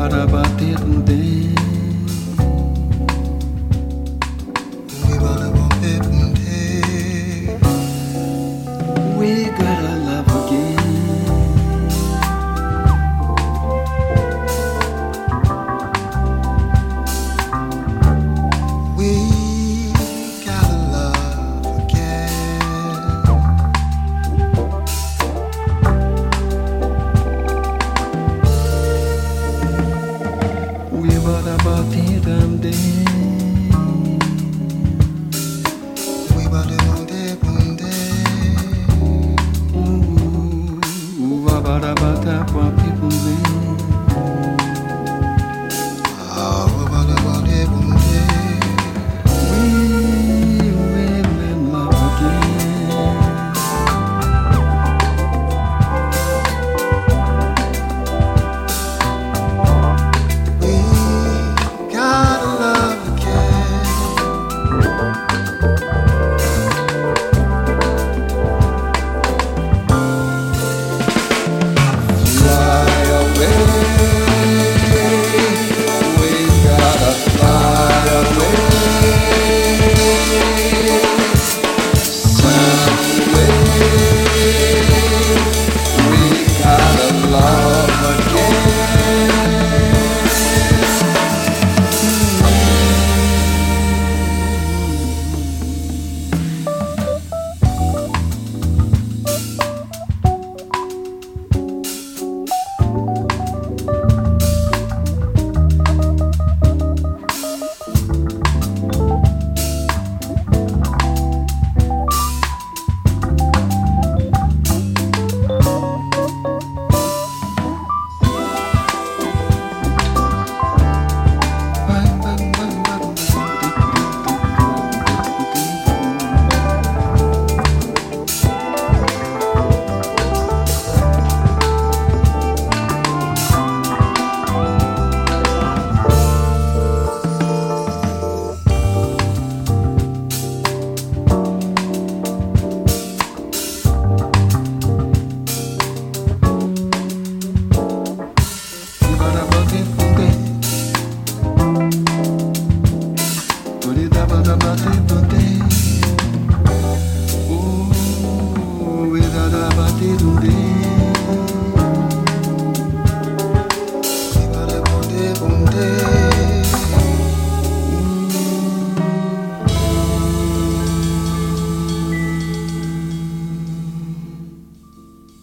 We got para